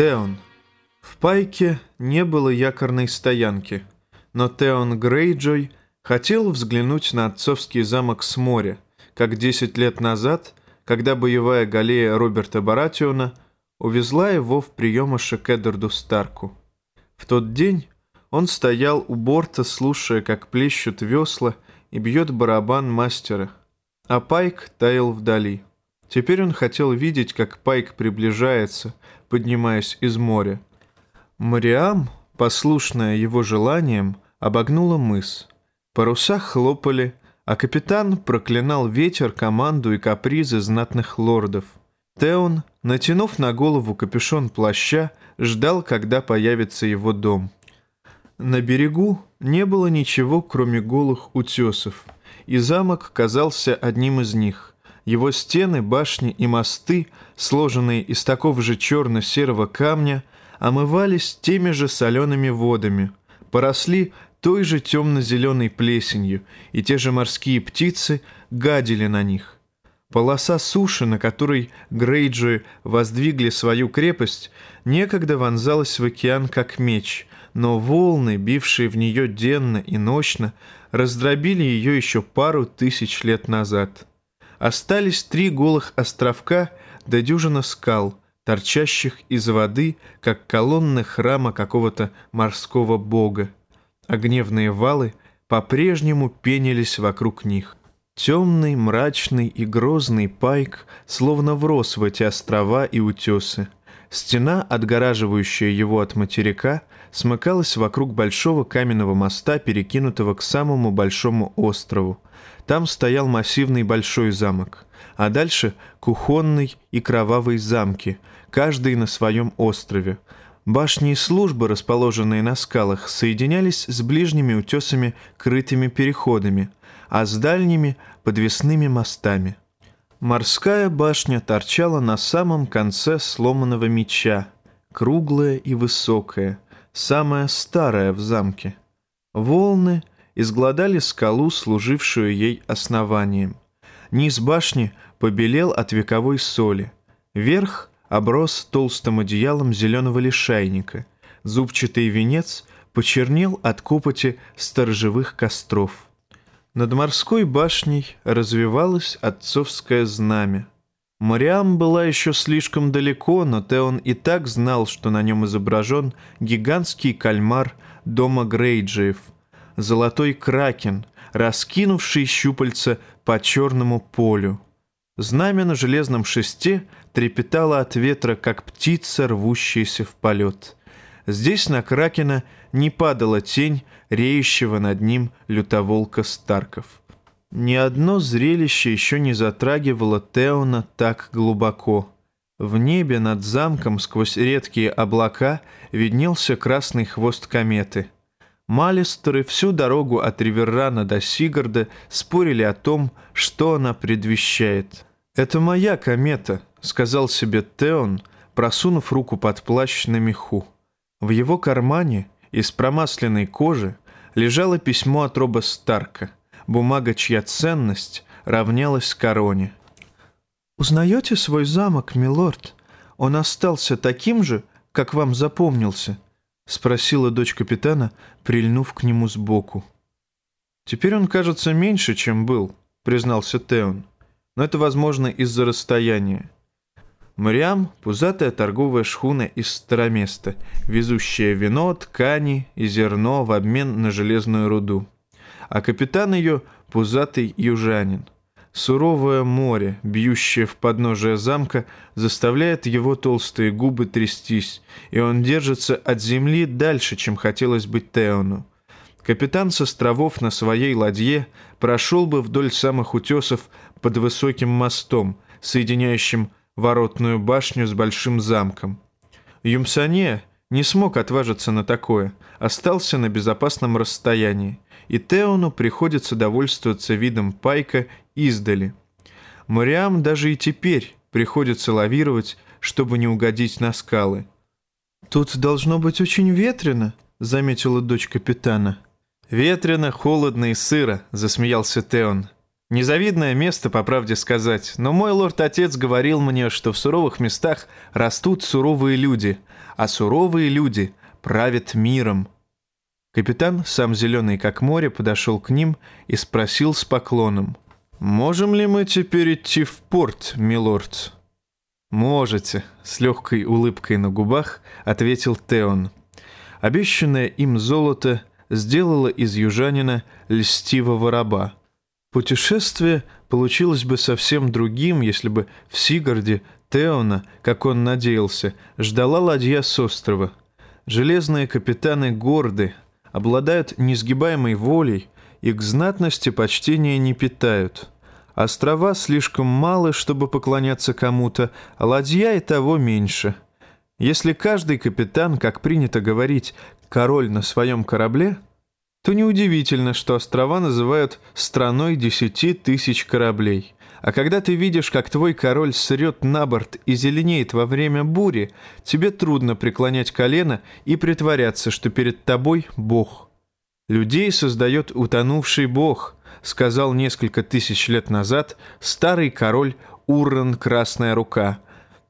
Теон. В Пайке не было якорной стоянки, но Теон Грейджой хотел взглянуть на отцовский замок с моря, как 10 лет назад, когда боевая галея Роберта Баратиона увезла его в приемыше к Эддарду Старку. В тот день он стоял у борта, слушая, как плещут весла и бьет барабан мастера, а Пайк таял вдали. Теперь он хотел видеть, как Пайк приближается, поднимаясь из моря. Мариам, послушная его желаниям, обогнула мыс. Паруса хлопали, а капитан проклинал ветер, команду и капризы знатных лордов. Теон, натянув на голову капюшон плаща, ждал, когда появится его дом. На берегу не было ничего, кроме голых утесов, и замок казался одним из них. Его стены, башни и мосты, сложенные из такого же черно-серого камня, омывались теми же солеными водами, поросли той же темно-зеленой плесенью, и те же морские птицы гадили на них. Полоса суши, на которой Грейджи воздвигли свою крепость, некогда вонзалась в океан как меч, но волны, бившие в нее денно и ночно, раздробили ее еще пару тысяч лет назад. Остались три голых островка до дюжина скал, торчащих из воды, как колонны храма какого-то морского бога. А гневные валы по-прежнему пенились вокруг них. Темный, мрачный и грозный пайк словно врос в эти острова и утесы. Стена, отгораживающая его от материка, смыкалась вокруг большого каменного моста, перекинутого к самому большому острову. Там стоял массивный большой замок, а дальше кухонный и кровавый замки, каждый на своем острове. Башни и службы, расположенные на скалах, соединялись с ближними утесами крытыми переходами, а с дальними — подвесными мостами. Морская башня торчала на самом конце сломанного меча, круглая и высокая, самая старая в замке. Волны изгладали скалу, служившую ей основанием. Низ башни побелел от вековой соли. Верх оброс толстым одеялом зеленого лишайника. Зубчатый венец почернел от копоти сторожевых костров. Над морской башней развивалось отцовское знамя. Мариам была еще слишком далеко, но Теон и так знал, что на нем изображен гигантский кальмар дома Грейджиев — золотой кракен, раскинувший щупальца по черному полю. Знамя на железном шесте трепетало от ветра, как птица, рвущаяся в полет. Здесь на кракена не падала тень реющего над ним лютоволка Старков. Ни одно зрелище еще не затрагивало Теона так глубоко. В небе над замком сквозь редкие облака виднелся красный хвост кометы — Малистеры всю дорогу от Риверрана до Сигарда спорили о том, что она предвещает. «Это моя комета», — сказал себе Теон, просунув руку под плащ на меху. В его кармане из промасленной кожи лежало письмо от Роба Старка, бумага, чья ценность равнялась короне. «Узнаете свой замок, милорд? Он остался таким же, как вам запомнился?» — спросила дочь капитана, прильнув к нему сбоку. «Теперь он кажется меньше, чем был», — признался Теон. «Но это, возможно, из-за расстояния». Мариам — пузатая торговая шхуна из Староместа, везущая вино, ткани и зерно в обмен на железную руду. А капитан ее — пузатый южанин — Суровое море, бьющее в подножие замка, заставляет его толстые губы трястись, и он держится от земли дальше, чем хотелось бы Теону. Капитан с островов на своей ладье прошел бы вдоль самых утесов под высоким мостом, соединяющим воротную башню с большим замком. Юмсане не смог отважиться на такое, остался на безопасном расстоянии и Теону приходится довольствоваться видом пайка издали. Мариам даже и теперь приходится лавировать, чтобы не угодить на скалы. «Тут должно быть очень ветрено», — заметила дочь капитана. «Ветрено, холодно и сыро», — засмеялся Теон. Незавидное место, по правде сказать, но мой лорд-отец говорил мне, что в суровых местах растут суровые люди, а суровые люди правят миром. Капитан, сам зеленый как море, подошел к ним и спросил с поклоном. «Можем ли мы теперь идти в порт, милорд?» «Можете», — с легкой улыбкой на губах ответил Теон. Обещанное им золото сделало из южанина льстивого раба — Путешествие получилось бы совсем другим, если бы в Сигарде Теона, как он надеялся, ждала ладья с острова. Железные капитаны горды, обладают несгибаемой волей и к знатности почтения не питают. Острова слишком малы, чтобы поклоняться кому-то, а ладья и того меньше. Если каждый капитан, как принято говорить, король на своем корабле – то неудивительно, что острова называют «страной десяти тысяч кораблей». А когда ты видишь, как твой король срет на борт и зеленеет во время бури, тебе трудно преклонять колено и притворяться, что перед тобой Бог. «Людей создает утонувший Бог», сказал несколько тысяч лет назад старый король Урран Красная Рука.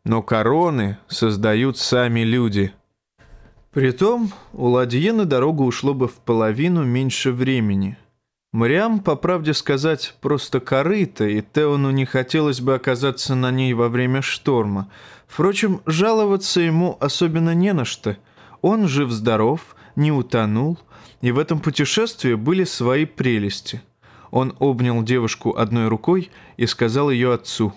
Но короны создают сами люди – Притом, у ладьи на дорогу ушло бы в половину меньше времени. Мариам, по правде сказать, просто корыто, и Теону не хотелось бы оказаться на ней во время шторма. Впрочем, жаловаться ему особенно не на что. Он жив-здоров, не утонул, и в этом путешествии были свои прелести. Он обнял девушку одной рукой и сказал ее отцу.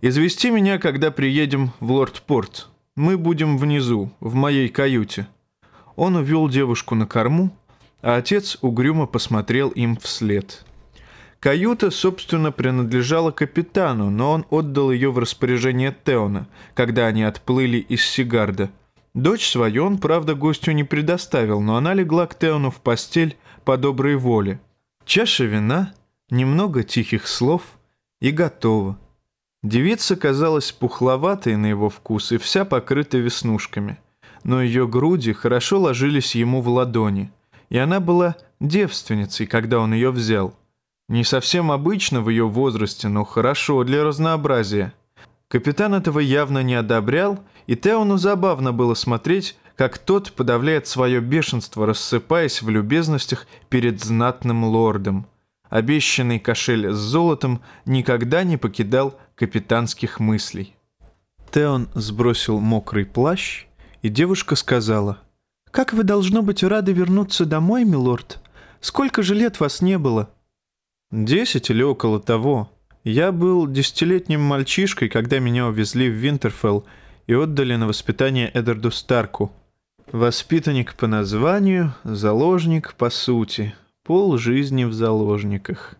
«Извести меня, когда приедем в Лорд-Порт». Мы будем внизу, в моей каюте». Он увел девушку на корму, а отец угрюмо посмотрел им вслед. Каюта, собственно, принадлежала капитану, но он отдал ее в распоряжение Теона, когда они отплыли из Сигарда. Дочь свою он, правда, гостю не предоставил, но она легла к Теону в постель по доброй воле. Чаша вина, немного тихих слов и готово. Девица казалась пухловатой на его вкус и вся покрыта веснушками, но ее груди хорошо ложились ему в ладони, и она была девственницей, когда он ее взял. Не совсем обычно в ее возрасте, но хорошо для разнообразия. Капитан этого явно не одобрял, и Теону забавно было смотреть, как тот подавляет свое бешенство, рассыпаясь в любезностях перед знатным лордом. Обещанный кошель с золотом никогда не покидал капитанских мыслей. Теон сбросил мокрый плащ, и девушка сказала, «Как вы, должно быть, рады вернуться домой, милорд? Сколько же лет вас не было?» «Десять или около того. Я был десятилетним мальчишкой, когда меня увезли в Винтерфелл и отдали на воспитание Эддарду Старку. Воспитанник по названию, заложник по сути, пол жизни в заложниках.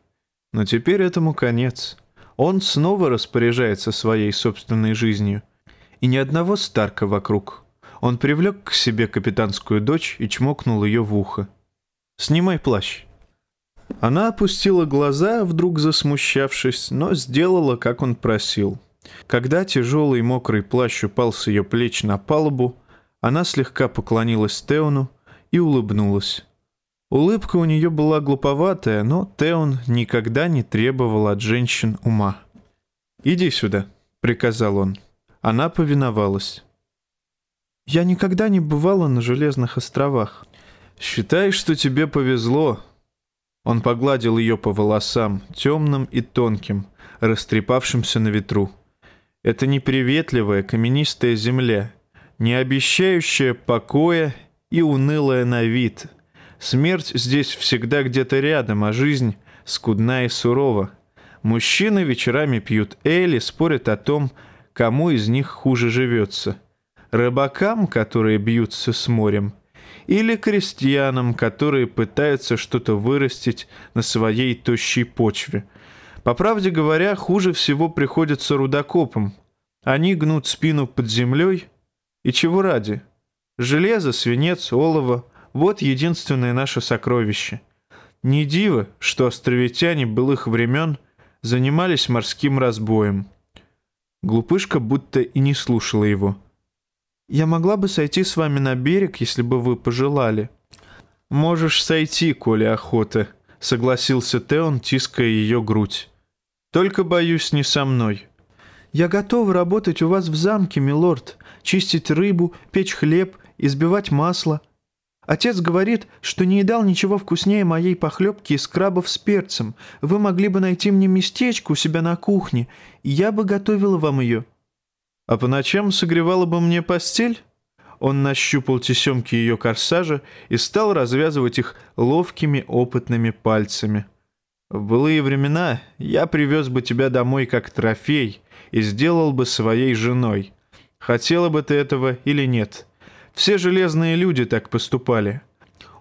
Но теперь этому конец». Он снова распоряжается своей собственной жизнью. И ни одного Старка вокруг. Он привлек к себе капитанскую дочь и чмокнул ее в ухо. «Снимай плащ». Она опустила глаза, вдруг засмущавшись, но сделала, как он просил. Когда тяжелый мокрый плащ упал с ее плеч на палубу, она слегка поклонилась Теону и улыбнулась. Улыбка у нее была глуповатая, но Теон никогда не требовал от женщин ума. «Иди сюда», — приказал он. Она повиновалась. «Я никогда не бывала на Железных островах». «Считай, что тебе повезло». Он погладил ее по волосам, темным и тонким, растрепавшимся на ветру. Это неприветливая каменистая земля, не обещающая покоя и унылая на вид — Смерть здесь всегда где-то рядом, а жизнь скудна и сурова. Мужчины вечерами пьют эли, спорят о том, кому из них хуже живется. Рыбакам, которые бьются с морем, или крестьянам, которые пытаются что-то вырастить на своей тощей почве. По правде говоря, хуже всего приходится рудокопам. Они гнут спину под землей. И чего ради? Железо, свинец, олово — вот единственное наше сокровище. Не диво, что островитяне былых времен занимались морским разбоем. Глупышка будто и не слушала его. «Я могла бы сойти с вами на берег, если бы вы пожелали». «Можешь сойти, коли охота», — согласился Теон, тиская ее грудь. «Только, боюсь, не со мной». «Я готова работать у вас в замке, милорд, чистить рыбу, печь хлеб, избивать масло. Отец говорит, что не едал ничего вкуснее моей похлебки из крабов с перцем. Вы могли бы найти мне местечко у себя на кухне, и я бы готовила вам ее». «А по ночам согревала бы мне постель?» Он нащупал тесемки ее корсажа и стал развязывать их ловкими опытными пальцами. «В былые времена я привез бы тебя домой как трофей и сделал бы своей женой. Хотела бы ты этого или нет? Все железные люди так поступали.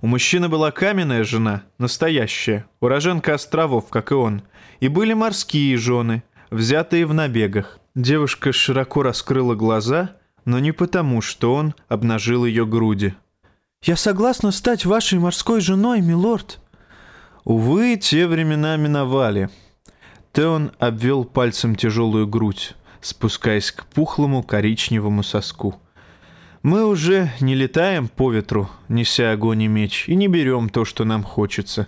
У мужчины была каменная жена, настоящая, уроженка островов, как и он, и были морские жены, взятые в набегах. Девушка широко раскрыла глаза — но не потому, что он обнажил ее груди. «Я согласна стать вашей морской женой, милорд». Увы, те времена миновали. Теон обвел пальцем тяжелую грудь, спускаясь к пухлому коричневому соску. Мы уже не летаем по ветру, неся огонь и меч, и не берем то, что нам хочется.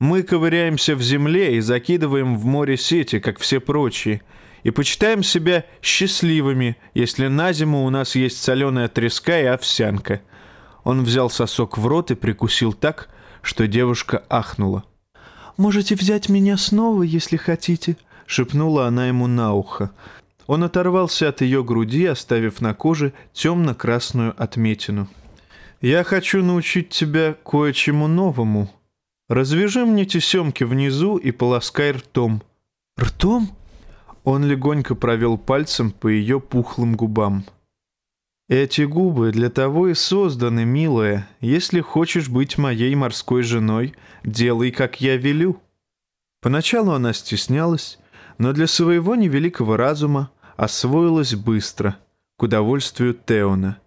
Мы ковыряемся в земле и закидываем в море сети, как все прочие — и почитаем себя счастливыми, если на зиму у нас есть соленая треска и овсянка». Он взял сосок в рот и прикусил так, что девушка ахнула. «Можете взять меня снова, если хотите», — шепнула она ему на ухо. Он оторвался от ее груди, оставив на коже темно-красную отметину. «Я хочу научить тебя кое-чему новому. Развяжи мне тесемки внизу и полоскай ртом». «Ртом?» Он легонько провел пальцем по ее пухлым губам. «Эти губы для того и созданы, милая. Если хочешь быть моей морской женой, делай, как я велю». Поначалу она стеснялась, но для своего невеликого разума освоилась быстро, к удовольствию Теона.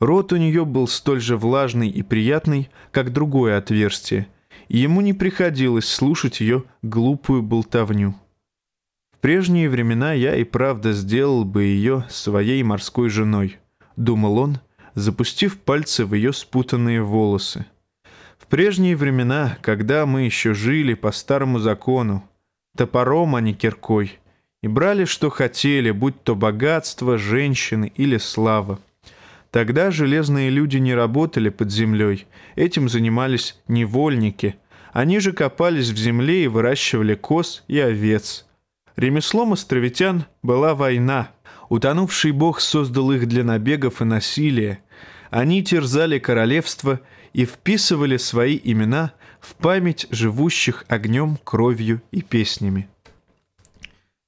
Рот у нее был столь же влажный и приятный, как другое отверстие, и ему не приходилось слушать ее глупую болтовню. Прежние времена я и правда сделал бы ее своей морской женой, думал он, запустив пальцы в ее спутанные волосы. В прежние времена, когда мы еще жили по старому закону, топором, а не киркой, и брали, что хотели, будь то богатство, женщины или слава. Тогда железные люди не работали под землей, этим занимались невольники. Они же копались в земле и выращивали коз и овец – Ремеслом островитян была война. Утонувший бог создал их для набегов и насилия. Они терзали королевство и вписывали свои имена в память живущих огнем, кровью и песнями.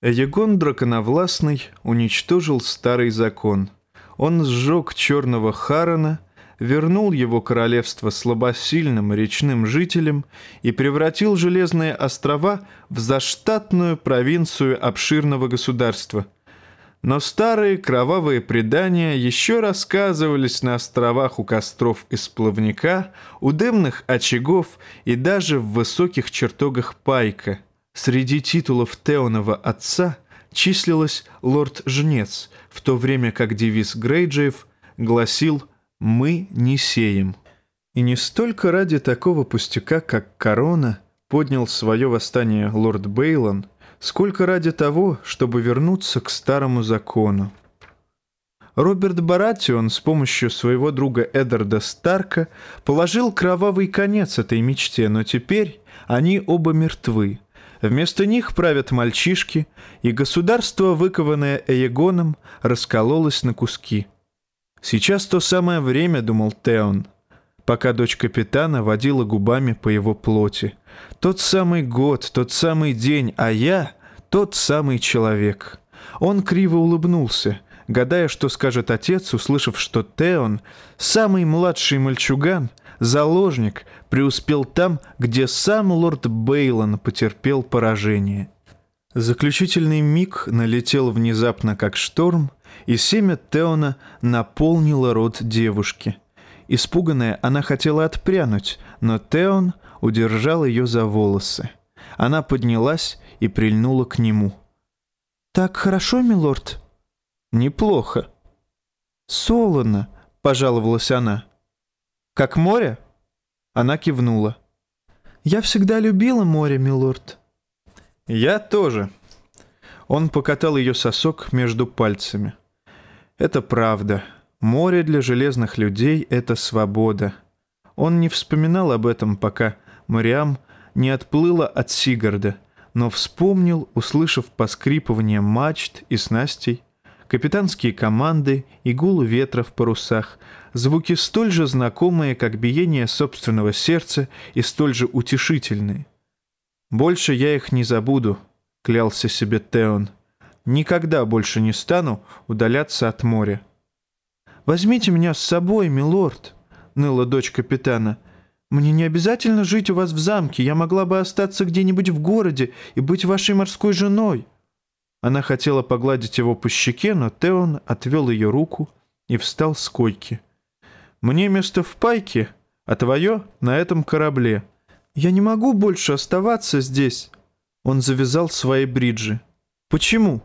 Егон Драконовластный уничтожил старый закон. Он сжег черного Харана – вернул его королевство слабосильным речным жителям и превратил Железные острова в заштатную провинцию обширного государства. Но старые кровавые предания еще рассказывались на островах у костров из плавника, у дымных очагов и даже в высоких чертогах Пайка. Среди титулов Теонова отца числилось «Лорд-жнец», в то время как девиз Грейджиев гласил мы не сеем. И не столько ради такого пустяка, как корона, поднял свое восстание лорд Бейлон, сколько ради того, чтобы вернуться к старому закону. Роберт Баратион с помощью своего друга Эдарда Старка положил кровавый конец этой мечте, но теперь они оба мертвы. Вместо них правят мальчишки, и государство, выкованное Эегоном, раскололось на куски – Сейчас то самое время, думал Теон, пока дочь капитана водила губами по его плоти. Тот самый год, тот самый день, а я тот самый человек. Он криво улыбнулся, гадая, что скажет отец, услышав, что Теон, самый младший мальчуган, заложник, преуспел там, где сам лорд Бейлон потерпел поражение. Заключительный миг налетел внезапно, как шторм, и семя Теона наполнило рот девушки. Испуганная, она хотела отпрянуть, но Теон удержал ее за волосы. Она поднялась и прильнула к нему. «Так хорошо, милорд?» «Неплохо». «Солоно», — пожаловалась она. «Как море?» Она кивнула. «Я всегда любила море, милорд». «Я тоже». Он покатал ее сосок между пальцами. «Это правда. Море для железных людей — это свобода». Он не вспоминал об этом, пока Мариам не отплыла от Сигарда, но вспомнил, услышав поскрипывание мачт и снастей, капитанские команды и гул ветра в парусах, звуки столь же знакомые, как биение собственного сердца, и столь же утешительные. «Больше я их не забуду», — клялся себе Теон. «Никогда больше не стану удаляться от моря». «Возьмите меня с собой, милорд», — ныла дочь капитана. «Мне не обязательно жить у вас в замке. Я могла бы остаться где-нибудь в городе и быть вашей морской женой». Она хотела погладить его по щеке, но Теон отвел ее руку и встал с койки. «Мне место в пайке, а твое — на этом корабле». «Я не могу больше оставаться здесь». Он завязал свои бриджи. «Почему?»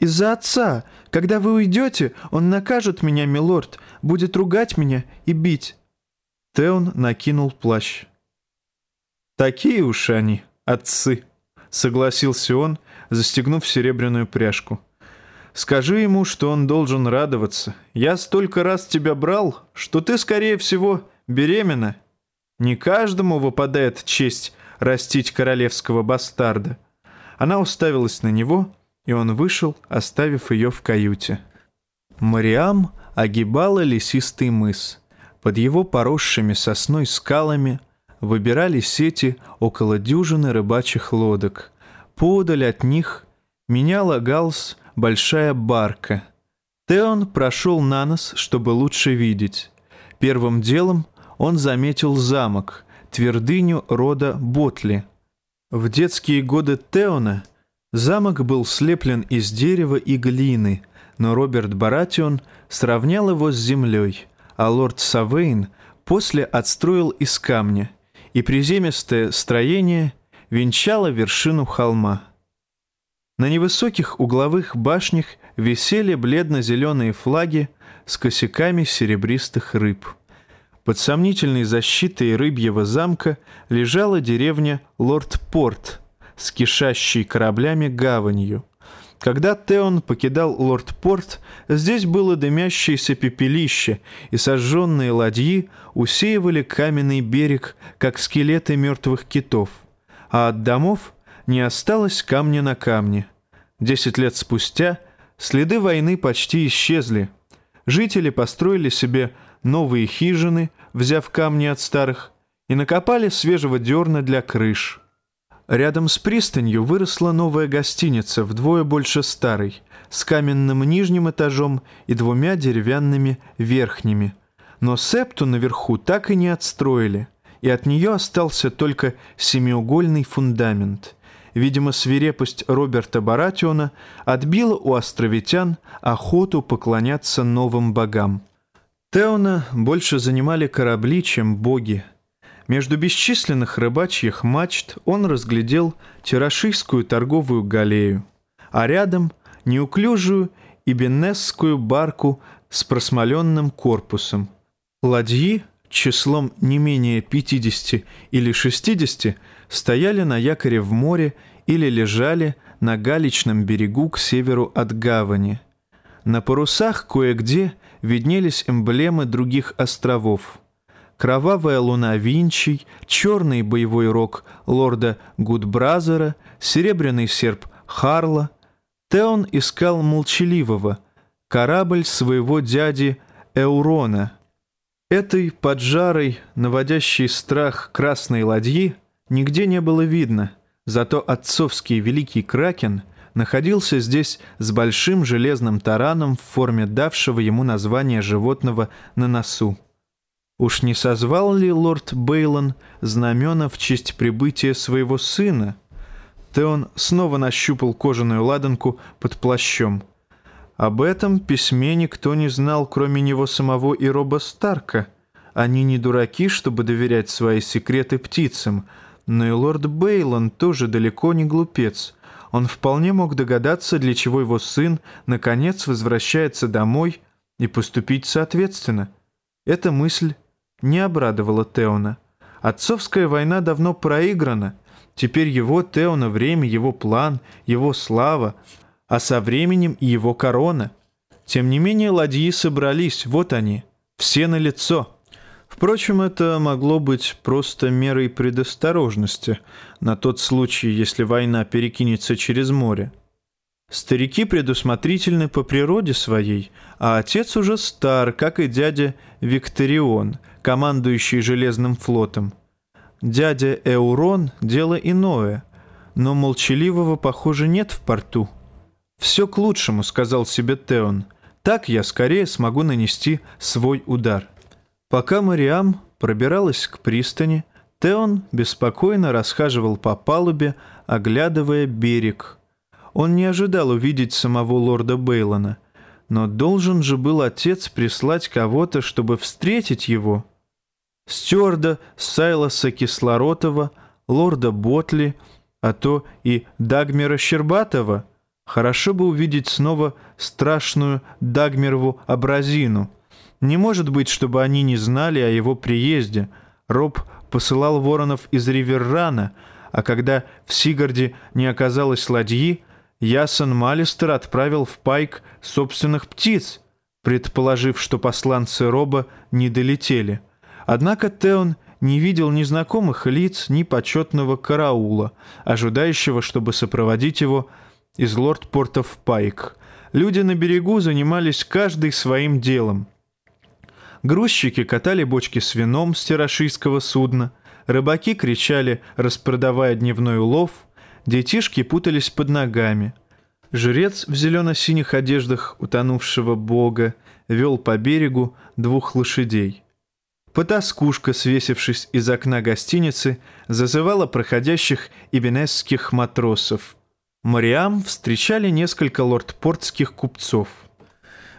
«Из-за отца. Когда вы уйдете, он накажет меня, милорд, будет ругать меня и бить». Теон накинул плащ. «Такие уж они, отцы», — согласился он, — застегнув серебряную пряжку. «Скажи ему, что он должен радоваться. Я столько раз тебя брал, что ты, скорее всего, беременна. Не каждому выпадает честь растить королевского бастарда». Она уставилась на него, и он вышел, оставив ее в каюте. Мариам огибала лесистый мыс. Под его поросшими сосной скалами выбирали сети около дюжины рыбачьих лодок — Подаль от них меняла галс большая барка. Теон прошел на нос, чтобы лучше видеть. Первым делом он заметил замок, твердыню рода Ботли. В детские годы Теона замок был слеплен из дерева и глины, но Роберт Баратион сравнял его с землей, а лорд Савейн после отстроил из камня, и приземистое строение венчала вершину холма. На невысоких угловых башнях висели бледно-зеленые флаги с косяками серебристых рыб. Под сомнительной защитой рыбьего замка лежала деревня Лорд-Порт с кишащей кораблями гаванью. Когда Теон покидал Лорд-Порт, здесь было дымящееся пепелище, и сожженные ладьи усеивали каменный берег, как скелеты мертвых китов — а от домов не осталось камня на камне. Десять лет спустя следы войны почти исчезли. Жители построили себе новые хижины, взяв камни от старых, и накопали свежего дерна для крыш. Рядом с пристанью выросла новая гостиница, вдвое больше старой, с каменным нижним этажом и двумя деревянными верхними. Но септу наверху так и не отстроили – и от нее остался только семиугольный фундамент. Видимо, свирепость Роберта Баратиона отбила у островитян охоту поклоняться новым богам. Теона больше занимали корабли, чем боги. Между бесчисленных рыбачьих мачт он разглядел тирашийскую торговую галею, а рядом — неуклюжую ибенесскую барку с просмоленным корпусом. Ладьи числом не менее 50 или 60 стояли на якоре в море или лежали на галечном берегу к северу от гавани. На парусах кое-где виднелись эмблемы других островов. Кровавая луна Винчий, черный боевой рог лорда Гудбразера, серебряный серп Харла. Теон искал молчаливого, корабль своего дяди Эурона — Этой поджарой, наводящей страх красной ладьи нигде не было видно, зато отцовский великий кракен находился здесь с большим железным тараном в форме давшего ему название животного на носу. Уж не созвал ли лорд Бейлон знамена в честь прибытия своего сына? Теон снова нащупал кожаную ладанку под плащом — об этом письме никто не знал, кроме него самого и Роба Старка. Они не дураки, чтобы доверять свои секреты птицам, но и лорд Бейлон тоже далеко не глупец. Он вполне мог догадаться, для чего его сын наконец возвращается домой и поступить соответственно. Эта мысль не обрадовала Теона. Отцовская война давно проиграна. Теперь его Теона время, его план, его слава, а со временем и его корона. Тем не менее ладьи собрались, вот они, все на лицо. Впрочем, это могло быть просто мерой предосторожности на тот случай, если война перекинется через море. Старики предусмотрительны по природе своей, а отец уже стар, как и дядя Викторион, командующий Железным флотом. Дядя Эурон – дело иное, но молчаливого, похоже, нет в порту. «Все к лучшему», – сказал себе Теон. «Так я скорее смогу нанести свой удар». Пока Мариам пробиралась к пристани, Теон беспокойно расхаживал по палубе, оглядывая берег – он не ожидал увидеть самого лорда Бейлона, но должен же был отец прислать кого-то, чтобы встретить его. Стюарда Сайлоса Кислоротова, лорда Ботли, а то и Дагмера Щербатова. Хорошо бы увидеть снова страшную Дагмерову абразину. Не может быть, чтобы они не знали о его приезде. Роб посылал воронов из Риверрана, а когда в Сигарде не оказалось ладьи, Ясон Малистер отправил в Пайк собственных птиц, предположив, что посланцы Роба не долетели. Однако Теон не видел ни знакомых лиц, ни почетного караула, ожидающего, чтобы сопроводить его из лорд-порта в Пайк. Люди на берегу занимались каждый своим делом. Грузчики катали бочки с вином с террашийского судна, рыбаки кричали, распродавая дневной улов — Детишки путались под ногами. Жрец в зелено-синих одеждах утонувшего бога вел по берегу двух лошадей. Потаскушка, свесившись из окна гостиницы, зазывала проходящих ибенесских матросов. Мариам встречали несколько лордпортских купцов.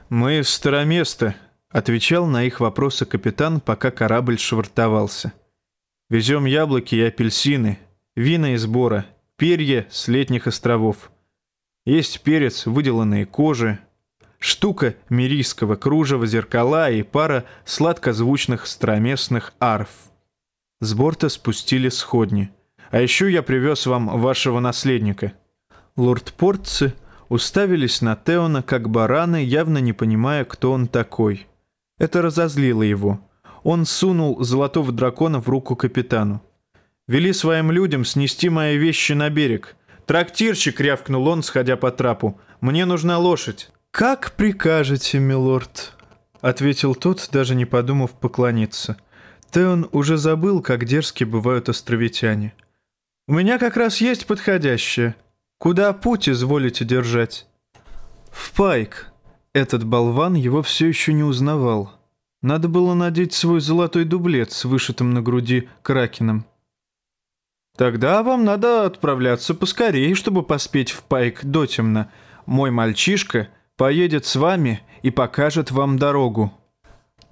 «Мы в староместо», — отвечал на их вопросы капитан, пока корабль швартовался. «Везем яблоки и апельсины, вина из бора, перья с летних островов. Есть перец, выделанные кожи, штука мирийского кружева, зеркала и пара сладкозвучных стромесных арф. С борта спустили сходни. А еще я привез вам вашего наследника. Лорд-портцы уставились на Теона, как бараны, явно не понимая, кто он такой. Это разозлило его. Он сунул золотого дракона в руку капитану. Вели своим людям снести мои вещи на берег. Трактирщик, рявкнул он, сходя по трапу. Мне нужна лошадь. Как прикажете, милорд, ответил тот, даже не подумав поклониться. Теон уже забыл, как дерзкие бывают островитяне. «У меня как раз есть подходящее. Куда путь изволите держать?» «В Пайк». Этот болван его все еще не узнавал. Надо было надеть свой золотой дублет с вышитым на груди кракеном. Тогда вам надо отправляться поскорее, чтобы поспеть в пайк дотемно. Мой мальчишка поедет с вами и покажет вам дорогу».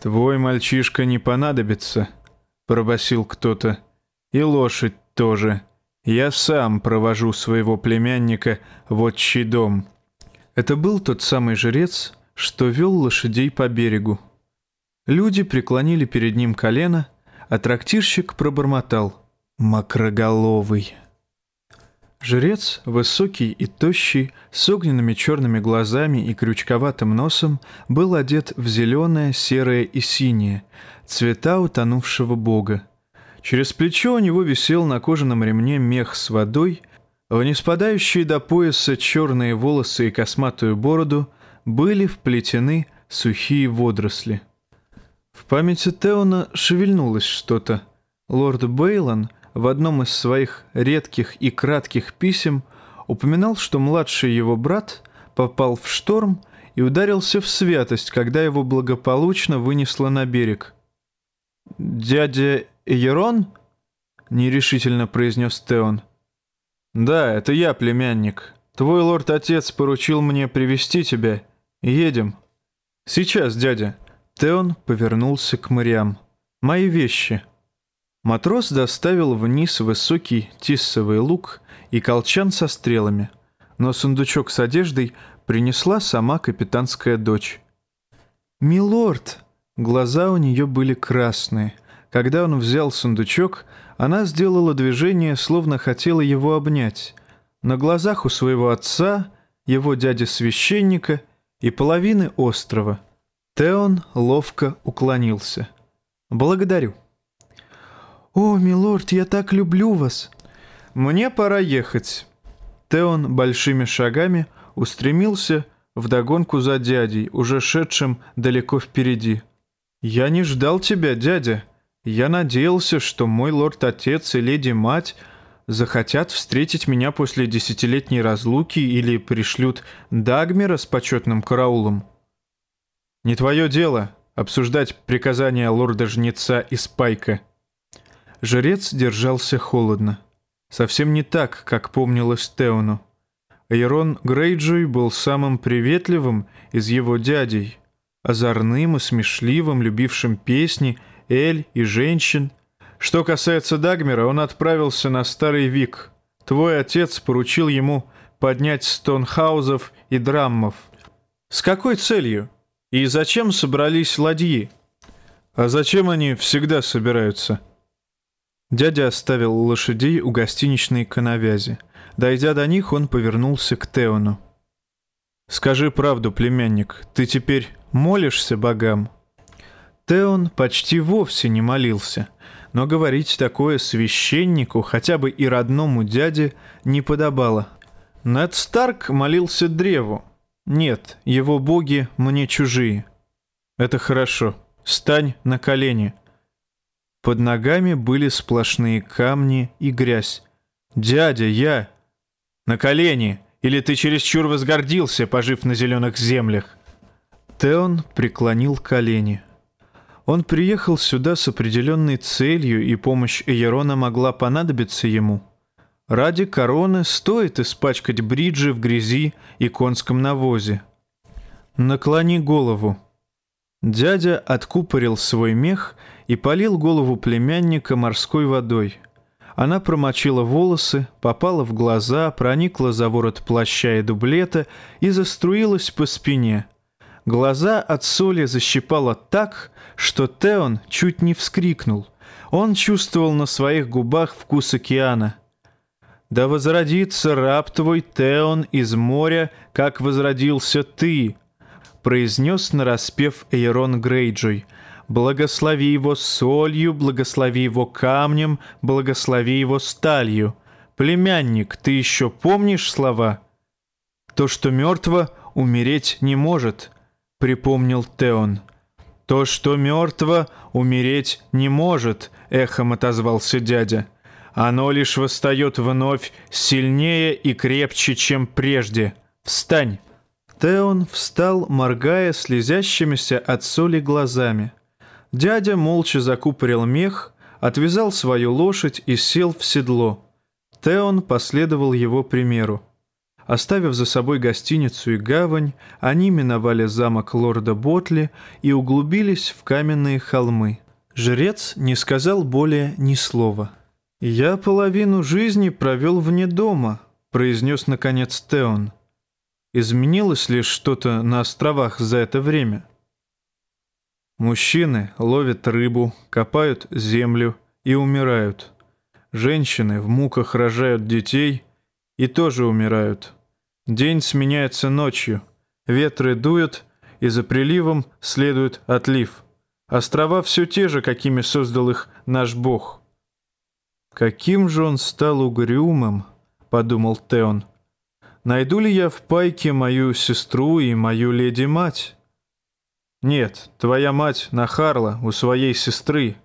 «Твой мальчишка не понадобится», — пробасил кто-то. «И лошадь тоже. Я сам провожу своего племянника в отчий дом». Это был тот самый жрец, что вел лошадей по берегу. Люди преклонили перед ним колено, а трактирщик пробормотал — Макроголовый. Жрец, высокий и тощий, с огненными черными глазами и крючковатым носом, был одет в зеленое, серое и синее, цвета утонувшего бога. Через плечо у него висел на кожаном ремне мех с водой, в неспадающие до пояса черные волосы и косматую бороду были вплетены сухие водоросли. В памяти Теона шевельнулось что-то. Лорд Бейлон — в одном из своих редких и кратких писем упоминал, что младший его брат попал в шторм и ударился в святость, когда его благополучно вынесло на берег. «Дядя Ерон?» — нерешительно произнес Теон. «Да, это я, племянник. Твой лорд-отец поручил мне привести тебя. Едем». «Сейчас, дядя». Теон повернулся к морям. «Мои вещи». Матрос доставил вниз высокий тиссовый лук и колчан со стрелами, но сундучок с одеждой принесла сама капитанская дочь. «Милорд!» Глаза у нее были красные, Когда он взял сундучок, она сделала движение, словно хотела его обнять. На глазах у своего отца, его дяди-священника и половины острова. Теон ловко уклонился. «Благодарю». «О, милорд, я так люблю вас!» «Мне пора ехать». Теон большими шагами устремился вдогонку за дядей, уже шедшим далеко впереди. «Я не ждал тебя, дядя. Я надеялся, что мой лорд-отец и леди-мать захотят встретить меня после десятилетней разлуки или пришлют Дагмера с почетным караулом. Не твое дело обсуждать приказания лорда-жнеца и Спайка». Жрец держался холодно. Совсем не так, как помнилось Теону. Эйрон Грейджой был самым приветливым из его дядей, озорным и смешливым, любившим песни, эль и женщин. Что касается Дагмера, он отправился на Старый Вик. Твой отец поручил ему поднять стонхаузов и драммов. С какой целью? И зачем собрались ладьи? А зачем они всегда собираются?» Дядя оставил лошадей у гостиничной коновязи. Дойдя до них, он повернулся к Теону. «Скажи правду, племянник, ты теперь молишься богам?» Теон почти вовсе не молился, но говорить такое священнику, хотя бы и родному дяде, не подобало. Нед Старк молился древу. «Нет, его боги мне чужие». «Это хорошо. Стань на колени», под ногами были сплошные камни и грязь. «Дядя, я...» «На колени! Или ты чересчур возгордился, пожив на зеленых землях?» Теон преклонил колени. Он приехал сюда с определенной целью, и помощь Эйрона могла понадобиться ему. Ради короны стоит испачкать бриджи в грязи и конском навозе. «Наклони голову». Дядя откупорил свой мех и полил голову племянника морской водой. Она промочила волосы, попала в глаза, проникла за ворот плаща и дублета и заструилась по спине. Глаза от соли защипало так, что Теон чуть не вскрикнул. Он чувствовал на своих губах вкус океана. «Да возродится раб твой Теон из моря, как возродился ты», произнес нараспев Эйрон Грейджой — Благослови его солью, благослови его камнем, благослови его сталью. Племянник, ты еще помнишь слова? То, что мертво, умереть не может, припомнил Теон. То, что мертво, умереть не может, эхом отозвался дядя. Оно лишь восстает вновь сильнее и крепче, чем прежде. Встань!» Теон встал, моргая слезящимися от соли глазами. Дядя молча закупорил мех, отвязал свою лошадь и сел в седло. Теон последовал его примеру. Оставив за собой гостиницу и гавань, они миновали замок лорда Ботли и углубились в каменные холмы. Жрец не сказал более ни слова. «Я половину жизни провел вне дома», — произнес наконец Теон. «Изменилось ли что-то на островах за это время?» Мужчины ловят рыбу, копают землю и умирают. Женщины в муках рожают детей и тоже умирают. День сменяется ночью, ветры дуют, и за приливом следует отлив. Острова все те же, какими создал их наш Бог. «Каким же он стал угрюмым», — подумал Теон. «Найду ли я в пайке мою сестру и мою леди-мать?» «Нет, твоя мать нахарла у своей сестры.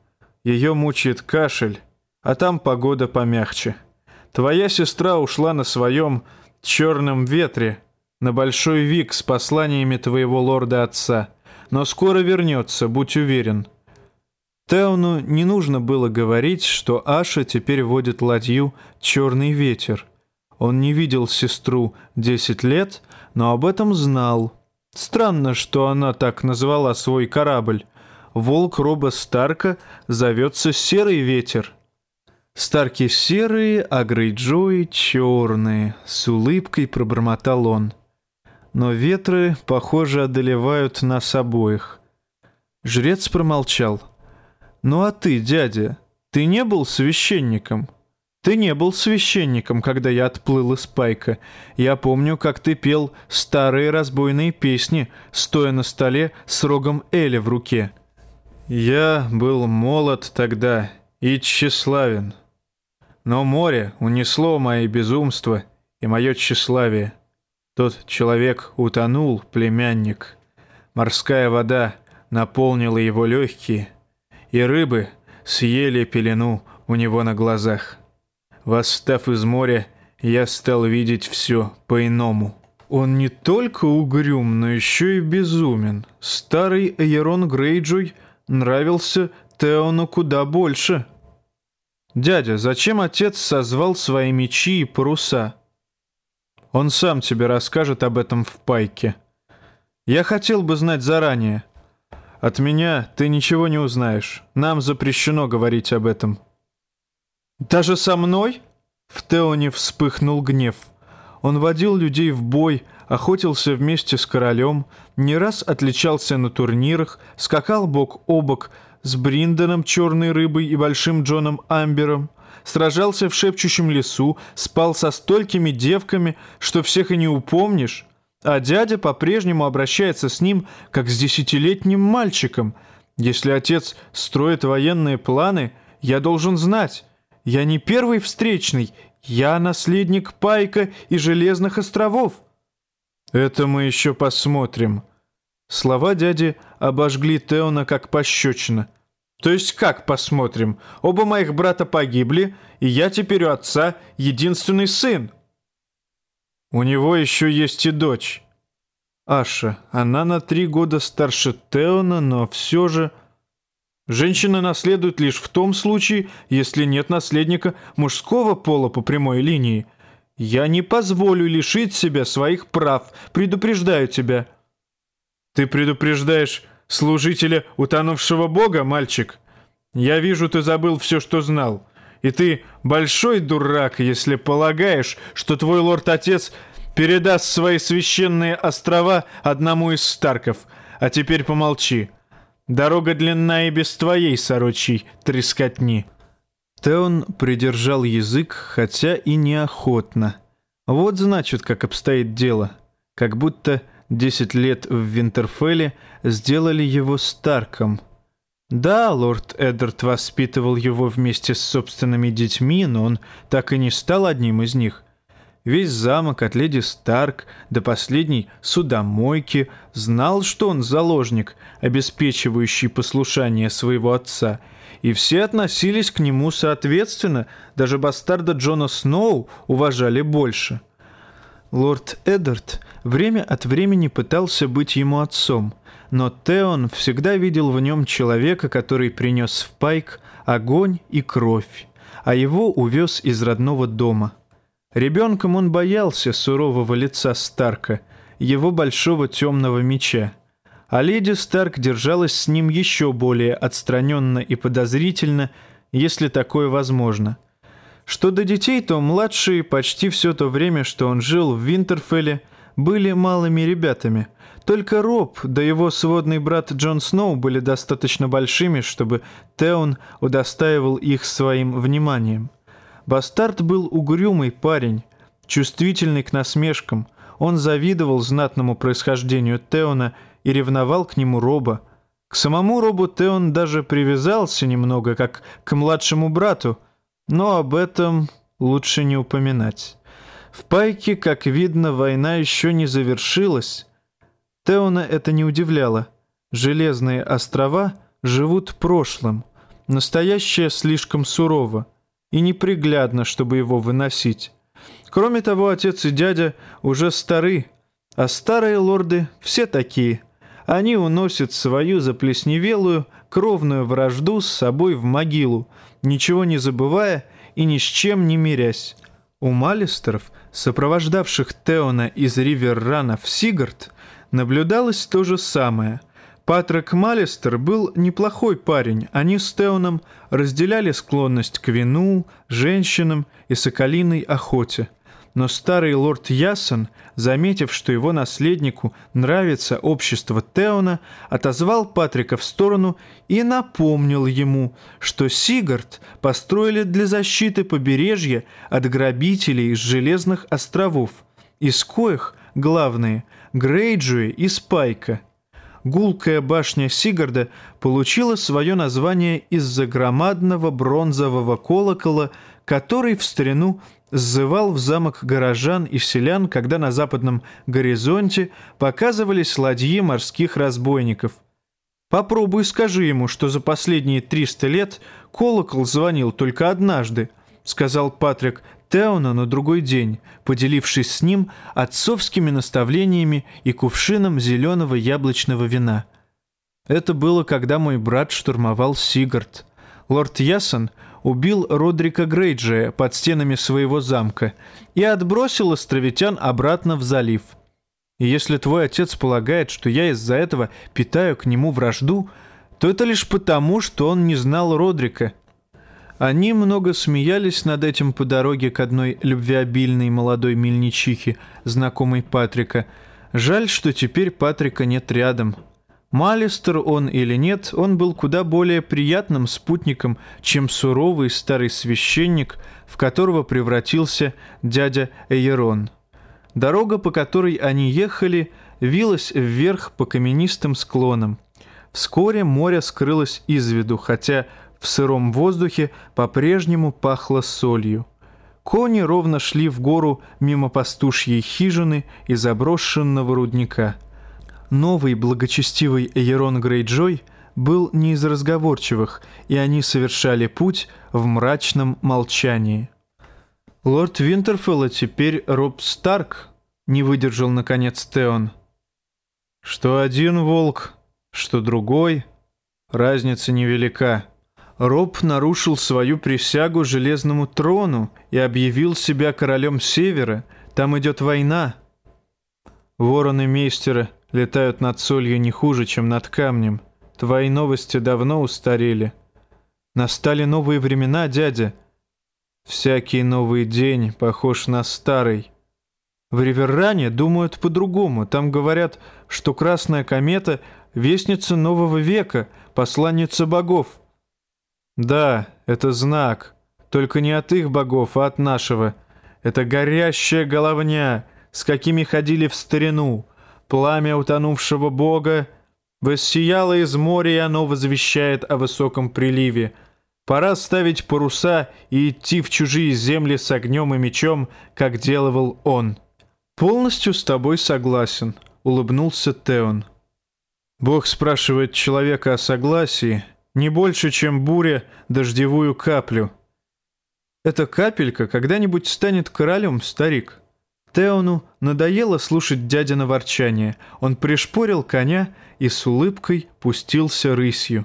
Ее мучает кашель, а там погода помягче. Твоя сестра ушла на своем черном ветре, на Большой Вик с посланиями твоего лорда-отца, но скоро вернется, будь уверен». Теону не нужно было говорить, что Аша теперь водит ладью «Черный ветер». Он не видел сестру десять лет, но об этом знал – Странно, что она так назвала свой корабль. Волк Роба Старка зовется Серый Ветер. Старки серые, а Грейджои черные, с улыбкой пробормотал он. Но ветры, похоже, одолевают нас обоих. Жрец промолчал. «Ну а ты, дядя, ты не был священником?» «Ты не был священником, когда я отплыл из Пайка. Я помню, как ты пел старые разбойные песни, стоя на столе с рогом Эли в руке». «Я был молод тогда и тщеславен. Но море унесло мои безумства и мое тщеславие. Тот человек утонул, племянник. Морская вода наполнила его легкие, и рыбы съели пелену у него на глазах. Восстав из моря, я стал видеть все по-иному. Он не только угрюм, но еще и безумен. Старый Эйрон Грейджой нравился Теону куда больше. «Дядя, зачем отец созвал свои мечи и паруса?» «Он сам тебе расскажет об этом в пайке. Я хотел бы знать заранее. От меня ты ничего не узнаешь. Нам запрещено говорить об этом». «Даже со мной?» В Теоне вспыхнул гнев. Он водил людей в бой, охотился вместе с королем, не раз отличался на турнирах, скакал бок о бок с Бриндоном, черной рыбой и большим Джоном Амбером, сражался в шепчущем лесу, спал со столькими девками, что всех и не упомнишь, а дядя по-прежнему обращается с ним, как с десятилетним мальчиком. Если отец строит военные планы, я должен знать, я не первый встречный, я наследник Пайка и Железных островов». «Это мы еще посмотрим». Слова дяди обожгли Теона как пощечина. «То есть как посмотрим? Оба моих брата погибли, и я теперь у отца единственный сын». «У него еще есть и дочь». Аша, она на три года старше Теона, но все же... Женщина наследует лишь в том случае, если нет наследника мужского пола по прямой линии. Я не позволю лишить себя своих прав, предупреждаю тебя». «Ты предупреждаешь служителя утонувшего бога, мальчик? Я вижу, ты забыл все, что знал. И ты большой дурак, если полагаешь, что твой лорд-отец передаст свои священные острова одному из Старков. А теперь помолчи». Дорога длинна и без твоей сорочей трескотни». Теон придержал язык, хотя и неохотно. Вот значит, как обстоит дело. Как будто десять лет в Винтерфелле сделали его Старком. Да, лорд Эддард воспитывал его вместе с собственными детьми, но он так и не стал одним из них. Весь замок от леди Старк до последней судомойки знал, что он заложник, обеспечивающий послушание своего отца, и все относились к нему соответственно, даже бастарда Джона Сноу уважали больше. Лорд Эддард время от времени пытался быть ему отцом, но Теон всегда видел в нем человека, который принес в Пайк огонь и кровь, а его увез из родного дома – Ребенком он боялся сурового лица Старка, его большого темного меча. А леди Старк держалась с ним еще более отстраненно и подозрительно, если такое возможно. Что до детей, то младшие почти все то время, что он жил в Винтерфелле, были малыми ребятами. Только Роб да его сводный брат Джон Сноу были достаточно большими, чтобы Теон удостаивал их своим вниманием. Бастард был угрюмый парень, чувствительный к насмешкам. Он завидовал знатному происхождению Теона и ревновал к нему Роба. К самому Робу Теон даже привязался немного, как к младшему брату, но об этом лучше не упоминать. В Пайке, как видно, война еще не завершилась. Теона это не удивляло. Железные острова живут прошлым. Настоящее слишком сурово и неприглядно, чтобы его выносить. Кроме того, отец и дядя уже стары, а старые лорды все такие. Они уносят свою заплесневелую, кровную вражду с собой в могилу, ничего не забывая и ни с чем не мирясь. У Малистеров, сопровождавших Теона из Риверрана в Сигард, наблюдалось то же самое – Патрик Малистер был неплохой парень. Они с Теоном разделяли склонность к вину, женщинам и соколиной охоте. но старый лорд Ясон, заметив, что его наследнику нравится общество Теона, отозвал Патрика в сторону и напомнил ему, что Сигард построили для защиты побережья от грабителей из Железных островов, из коих главные – Грейджуи и Спайка. Гулкая башня Сигарда получила свое название из-за громадного бронзового колокола, который в старину сзывал в замок горожан и селян, когда на западном горизонте показывались ладьи морских разбойников. Попробуй скажи ему, что за последние 300 лет колокол звонил только однажды, сказал Патрик Теона на другой день, поделившись с ним отцовскими наставлениями и кувшином зеленого яблочного вина. Это было, когда мой брат штурмовал Сигард. Лорд Ясон убил Родрика Грейджия под стенами своего замка и отбросил островитян обратно в залив. И если твой отец полагает, что я из-за этого питаю к нему вражду, то это лишь потому, что он не знал Родрика. Они много смеялись над этим по дороге к одной любвеобильной молодой мельничихе, знакомой Патрика. Жаль, что теперь Патрика нет рядом. Малистер он или нет, он был куда более приятным спутником, чем суровый старый священник, в которого превратился дядя Эйрон. Дорога, по которой они ехали, вилась вверх по каменистым склонам. Вскоре море скрылось из виду, хотя в сыром воздухе по-прежнему пахло солью. Кони ровно шли в гору мимо пастушьей хижины и заброшенного рудника – Новый благочестивый Эйрон Грейджой был не из разговорчивых, и они совершали путь в мрачном молчании. «Лорд Винтерфелл, а теперь Роб Старк», — не выдержал, наконец, Теон. «Что один волк, что другой, разница невелика». Роб нарушил свою присягу железному трону и объявил себя королем Севера. Там идет война. Вороны мейстера летают над солью не хуже, чем над камнем. Твои новости давно устарели. Настали новые времена, дядя. Всякий новый день похож на старый. В Риверране думают по-другому. Там говорят, что красная комета — вестница нового века, посланница богов. Да, это знак. Только не от их богов, а от нашего. Это горящая головня, с какими ходили в старину — Пламя утонувшего бога воссияло из моря, и оно возвещает о высоком приливе. Пора ставить паруса и идти в чужие земли с огнем и мечом, как делал он. «Полностью с тобой согласен», — улыбнулся Теон. «Бог спрашивает человека о согласии не больше, чем буря дождевую каплю». «Эта капелька когда-нибудь станет королем, старик?» Теону надоело слушать дядина ворчание. Он пришпорил коня и с улыбкой пустился рысью.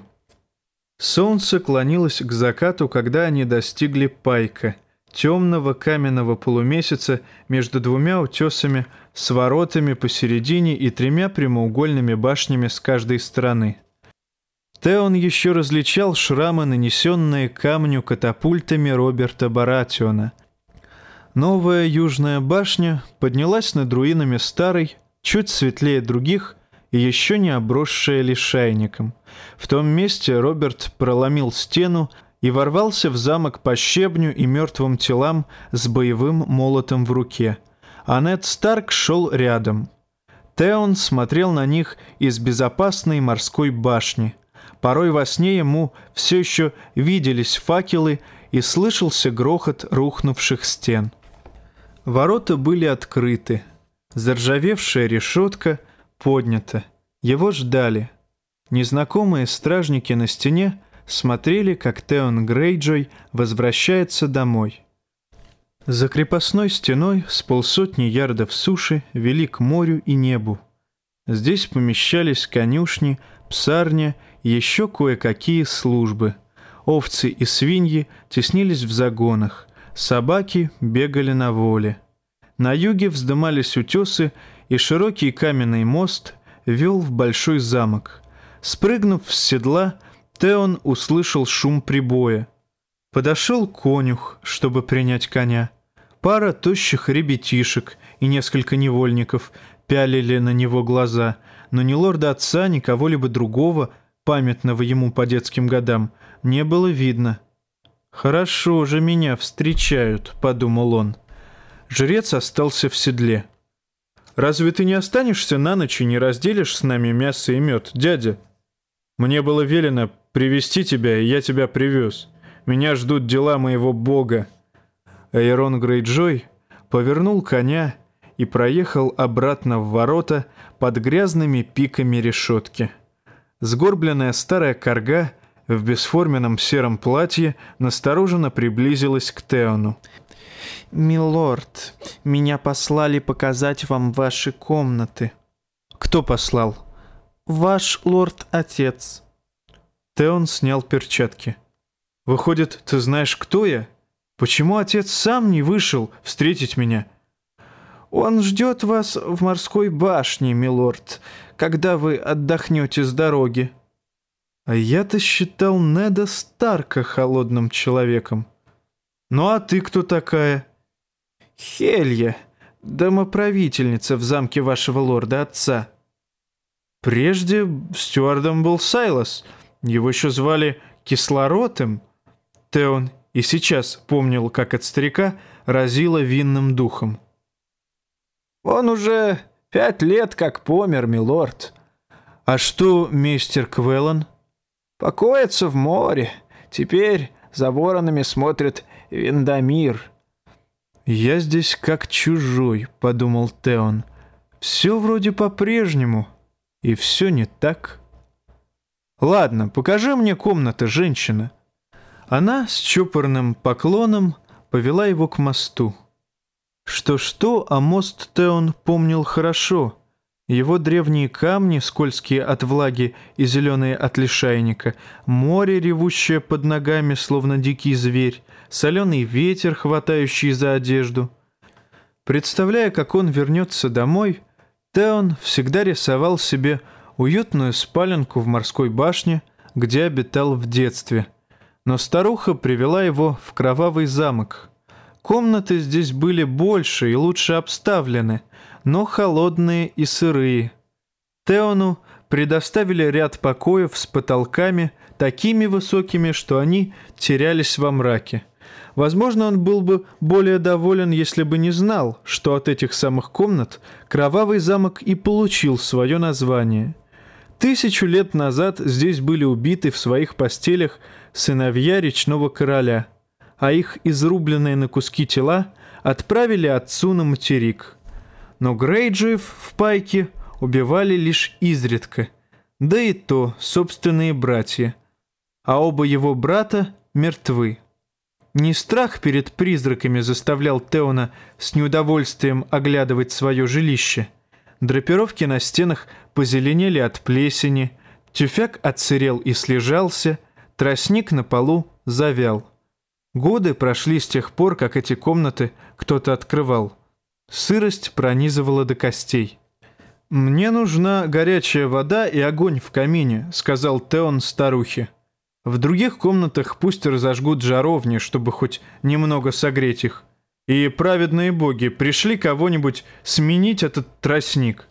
Солнце клонилось к закату, когда они достигли пайка, темного каменного полумесяца между двумя утесами с воротами посередине и тремя прямоугольными башнями с каждой стороны. Теон еще различал шрамы, нанесенные камню катапультами Роберта Баратиона — Новая южная башня поднялась над руинами старой, чуть светлее других и еще не обросшая лишайником. В том месте Роберт проломил стену и ворвался в замок по щебню и мертвым телам с боевым молотом в руке. А Старк шел рядом. Теон смотрел на них из безопасной морской башни. Порой во сне ему все еще виделись факелы и слышался грохот рухнувших стен. Ворота были открыты. Заржавевшая решетка поднята. Его ждали. Незнакомые стражники на стене смотрели, как Теон Грейджой возвращается домой. За крепостной стеной с полсотни ярдов суши вели к морю и небу. Здесь помещались конюшни, псарня еще кое-какие службы. Овцы и свиньи теснились в загонах. Собаки бегали на воле. На юге вздымались утесы, и широкий каменный мост вел в большой замок. Спрыгнув с седла, Теон услышал шум прибоя. Подошел конюх, чтобы принять коня. Пара тощих ребятишек и несколько невольников пялили на него глаза, но ни лорда отца, ни кого-либо другого, памятного ему по детским годам, не было видно. «Хорошо же меня встречают», — подумал он. Жрец остался в седле. «Разве ты не останешься на ночь и не разделишь с нами мясо и мед, дядя?» «Мне было велено привести тебя, и я тебя привез. Меня ждут дела моего бога». Эйрон Грейджой повернул коня и проехал обратно в ворота под грязными пиками решетки. Сгорбленная старая корга в бесформенном сером платье настороженно приблизилась к Теону. «Милорд, меня послали показать вам ваши комнаты». «Кто послал?» «Ваш лорд-отец». Теон снял перчатки. «Выходит, ты знаешь, кто я? Почему отец сам не вышел встретить меня?» «Он ждет вас в морской башне, милорд, когда вы отдохнете с дороги». А я-то считал Неда Старка холодным человеком. «Ну а ты кто такая?» «Хелья, домоправительница в замке вашего лорда-отца». «Прежде стюардом был Сайлос. Его еще звали Кислоротом». Теон и сейчас помнил, как от старика разило винным духом. «Он уже пять лет как помер, милорд». «А что мистер Квеллан?» «Покоится в море. Теперь за воронами смотрит Виндамир». «Я здесь как чужой», — подумал Теон. «Все вроде по-прежнему, и все не так». «Ладно, покажи мне комнаты, женщина». Она с чопорным поклоном повела его к мосту. Что-что, а мост Теон помнил хорошо. Его древние камни, скользкие от влаги и зеленые от лишайника, море, ревущее под ногами, словно дикий зверь, соленый ветер, хватающий за одежду. Представляя, как он вернется домой, Теон всегда рисовал себе уютную спаленку в морской башне, где обитал в детстве. Но старуха привела его в кровавый замок — Комнаты здесь были больше и лучше обставлены, но холодные и сырые. Теону предоставили ряд покоев с потолками, такими высокими, что они терялись во мраке. Возможно, он был бы более доволен, если бы не знал, что от этих самых комнат Кровавый замок и получил свое название. Тысячу лет назад здесь были убиты в своих постелях сыновья речного короля – а их изрубленные на куски тела отправили отцу на материк. Но Грейджоев в пайке убивали лишь изредка, да и то собственные братья, а оба его брата мертвы. Не страх перед призраками заставлял Теона с неудовольствием оглядывать свое жилище. Драпировки на стенах позеленели от плесени, тюфяк отсырел и слежался, тростник на полу завял. Годы прошли с тех пор, как эти комнаты кто-то открывал. Сырость пронизывала до костей. «Мне нужна горячая вода и огонь в камине», — сказал Теон старухе. «В других комнатах пусть разожгут жаровни, чтобы хоть немного согреть их. И праведные боги пришли кого-нибудь сменить этот тростник».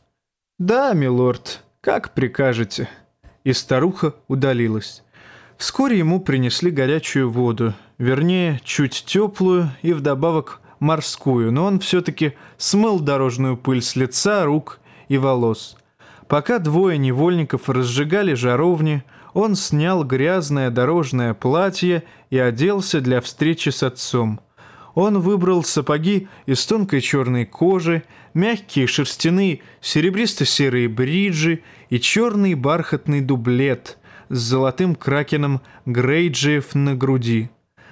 «Да, милорд, как прикажете». И старуха удалилась. Вскоре ему принесли горячую воду, вернее, чуть теплую и вдобавок морскую, но он все-таки смыл дорожную пыль с лица, рук и волос. Пока двое невольников разжигали жаровни, он снял грязное дорожное платье и оделся для встречи с отцом. Он выбрал сапоги из тонкой черной кожи, мягкие шерстяные серебристо-серые бриджи и черный бархатный дублет, с золотым кракеном Грейджиев на груди.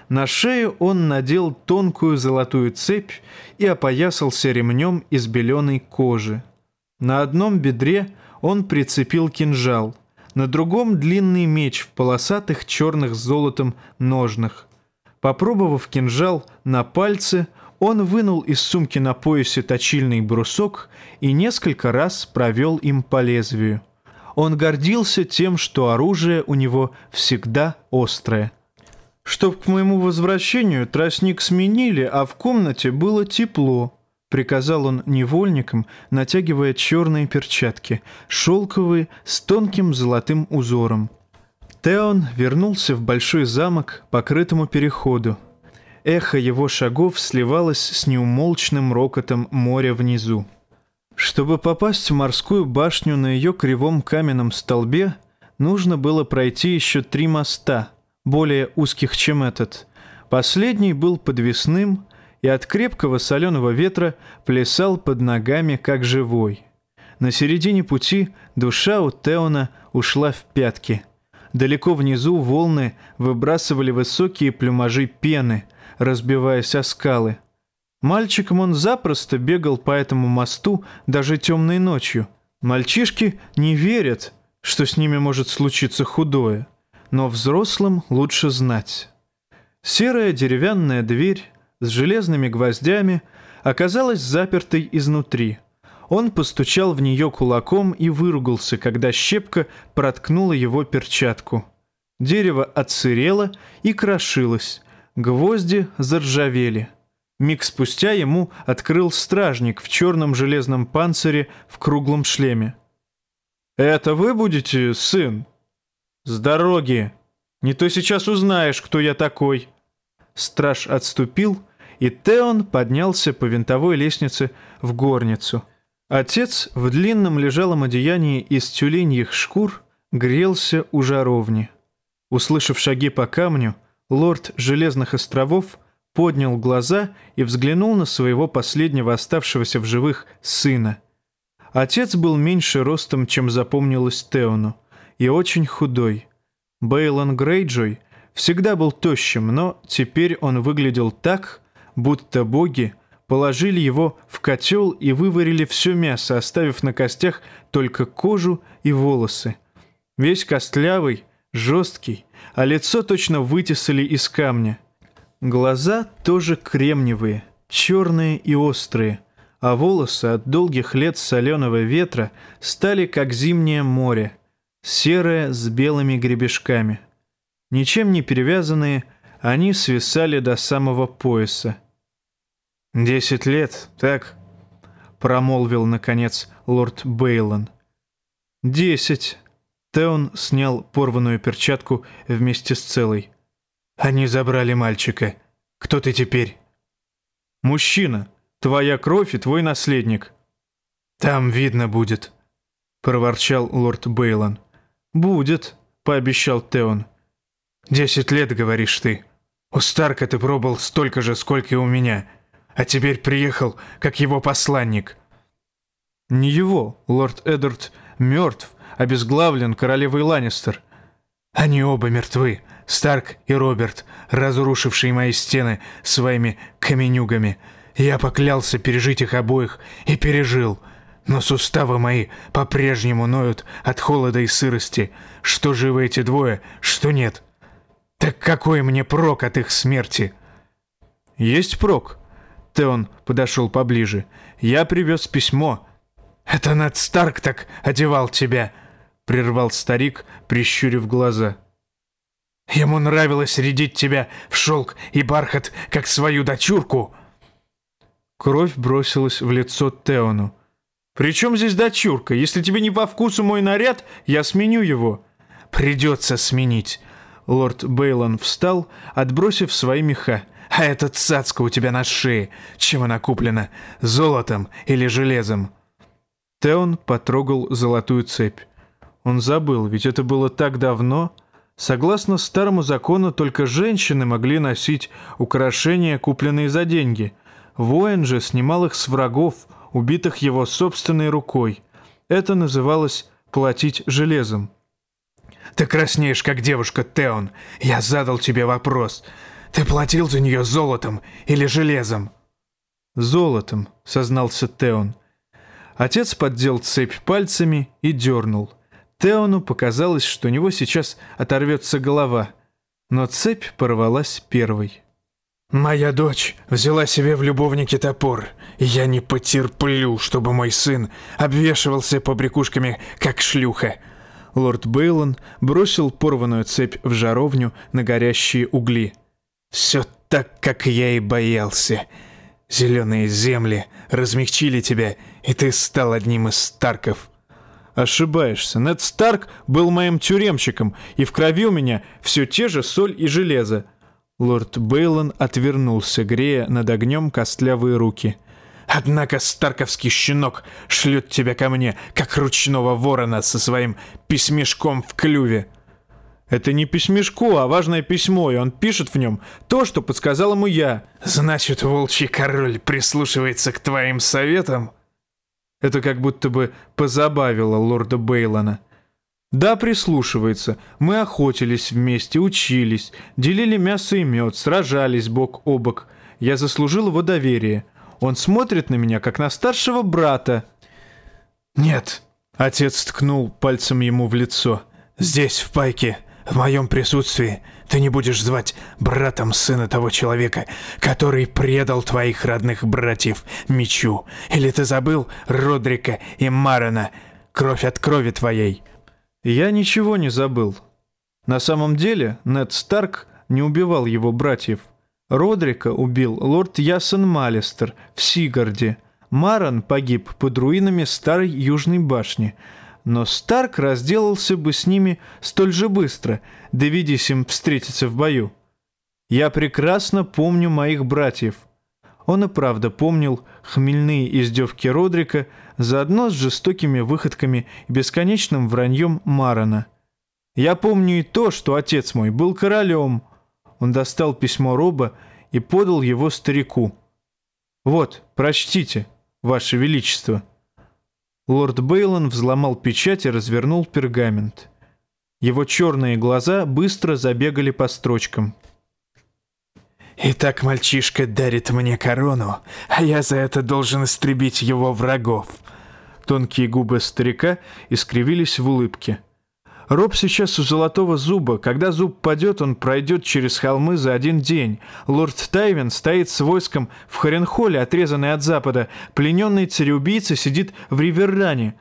На шею он надел тонкую золотую цепь и опоясался ремнем из беленой кожи. На одном бедре он прицепил кинжал, на другом длинный меч в полосатых черных с золотом ножнах. Попробовав кинжал на пальце, он вынул из сумки на поясе точильный брусок и несколько раз провел им по лезвию. Он гордился тем, что оружие у него всегда острое. «Чтоб к моему возвращению тростник сменили, а в комнате было тепло», — приказал он невольникам, натягивая черные перчатки, шелковые, с тонким золотым узором. Теон вернулся в большой замок, покрытому переходу. Эхо его шагов сливалось с неумолчным рокотом моря внизу. Чтобы попасть в морскую башню на ее кривом каменном столбе, нужно было пройти еще три моста, более узких, чем этот. Последний был подвесным и от крепкого соленого ветра плясал под ногами, как живой. На середине пути душа у Теона ушла в пятки. Далеко внизу волны выбрасывали высокие плюмажи пены, разбиваясь о скалы – Мальчиком он запросто бегал по этому мосту даже темной ночью. Мальчишки не верят, что с ними может случиться худое, но взрослым лучше знать. Серая деревянная дверь с железными гвоздями оказалась запертой изнутри. Он постучал в нее кулаком и выругался, когда щепка проткнула его перчатку. Дерево отсырело и крошилось, гвозди заржавели — Миг спустя ему открыл стражник в черном железном панцире в круглом шлеме. «Это вы будете, сын?» «С дороги! Не то сейчас узнаешь, кто я такой!» Страж отступил, и Теон поднялся по винтовой лестнице в горницу. Отец в длинном лежалом одеянии из тюленьих шкур грелся у жаровни. Услышав шаги по камню, лорд Железных островов — поднял глаза и взглянул на своего последнего оставшегося в живых сына. Отец был меньше ростом, чем запомнилось Теону, и очень худой. Бейлон Грейджой всегда был тощим, но теперь он выглядел так, будто боги положили его в котел и выварили все мясо, оставив на костях только кожу и волосы. Весь костлявый, жесткий, а лицо точно вытесали из камня – Глаза тоже кремниевые, черные и острые, а волосы от долгих лет соленого ветра стали как зимнее море, серое с белыми гребешками. Ничем не перевязанные, они свисали до самого пояса. «Десять лет, так?» — промолвил, наконец, лорд Бейлон. «Десять». Теон снял порванную перчатку вместе с целой. Они забрали мальчика. Кто ты теперь? Мужчина. Твоя кровь и твой наследник. Там видно будет, проворчал лорд Бейлон. Будет, пообещал Теон. Десять лет, говоришь ты. У Старка ты пробыл столько же, сколько и у меня. А теперь приехал, как его посланник. Не его, лорд Эдвард мертв, обезглавлен королевой Ланнистер. Они оба мертвы, Старк и Роберт, разрушившие мои стены своими каменюгами. Я поклялся пережить их обоих и пережил. Но суставы мои по-прежнему ноют от холода и сырости. Что живы эти двое, что нет. Так какой мне прок от их смерти? Есть прок. Теон подошел поближе. Я привез письмо. Это Нед Старк так одевал тебя, прервал старик, прищурив глаза. Ему нравилось рядить тебя в шелк и бархат, как свою дочурку». Кровь бросилась в лицо Теону. «При чем здесь дочурка? Если тебе не по вкусу мой наряд, я сменю его». «Придется сменить». Лорд Бейлон встал, отбросив свои меха. «А эта цацка у тебя на шее. Чем она куплена? Золотом или железом?» Теон потрогал золотую цепь. Он забыл, ведь это было так давно... Согласно старому закону, только женщины могли носить украшения, купленные за деньги. Воин же снимал их с врагов, убитых его собственной рукой. Это называлось «платить железом». «Ты краснеешь, как девушка, Теон. Я задал тебе вопрос. Ты платил за нее золотом или железом?» «Золотом», — сознался Теон. Отец поддел цепь пальцами и дернул. Теону показалось, что у него сейчас оторвется голова, но цепь порвалась первой. «Моя дочь взяла себе в любовнике топор, я не потерплю, чтобы мой сын обвешивался побрякушками, как шлюха». Лорд Бейлон бросил порванную цепь в жаровню на горящие угли. «Все так, как я и боялся. Зеленые земли размягчили тебя, и ты стал одним из Старков». Ошибаешься. Нед Старк был моим тюремщиком, и в крови у меня все те же соль и железо. Лорд Бейлон отвернулся, грея над огнем костлявые руки. «Однако старковский щенок шлет тебя ко мне, как ручного ворона со своим письмешком в клюве». «Это не письмешко, а важное письмо, и он пишет в нем то, что подсказал ему я». «Значит, волчий король прислушивается к твоим советам?» Это как будто бы позабавило лорда Бейлона. Да, прислушивается. Мы охотились вместе, учились, делили мясо и мед, сражались бок о бок. Я заслужил его доверие. Он смотрит на меня, как на старшего брата. «Нет», — отец ткнул пальцем ему в лицо. «Здесь, в пайке, в моем присутствии, ты не будешь звать братом сына того человека, который предал твоих родных братьев мечу. Или ты забыл Родрика и Марана, кровь от крови твоей?» Я ничего не забыл. На самом деле Нед Старк не убивал его братьев. Родрика убил лорд Ясен Малистер в Сигарде. Маран погиб под руинами старой Южной башни. Но Старк разделался бы с ними столь же быстро, доведись им встретиться в бою. Я прекрасно помню моих братьев. Он и правда помнил хмельные издевки Родрика, заодно с жестокими выходками и бесконечным враньем Марана. Я помню и то, что отец мой был королем. Он достал письмо Роба и подал его старику. «Вот, прочтите, Ваше Величество». Лорд Бейлон взломал печать и развернул пергамент. Его черные глаза быстро забегали по строчкам. «Итак, мальчишка дарит мне корону, а я за это должен истребить его врагов. Тонкие губы старика искривились в улыбке. Роб сейчас у золотого зуба. Когда зуб падет, он пройдет через холмы за один день. Лорд Тайвин стоит с войском в Харенхоле, отрезанный от запада. Плененный цареубийца сидит в Риверране.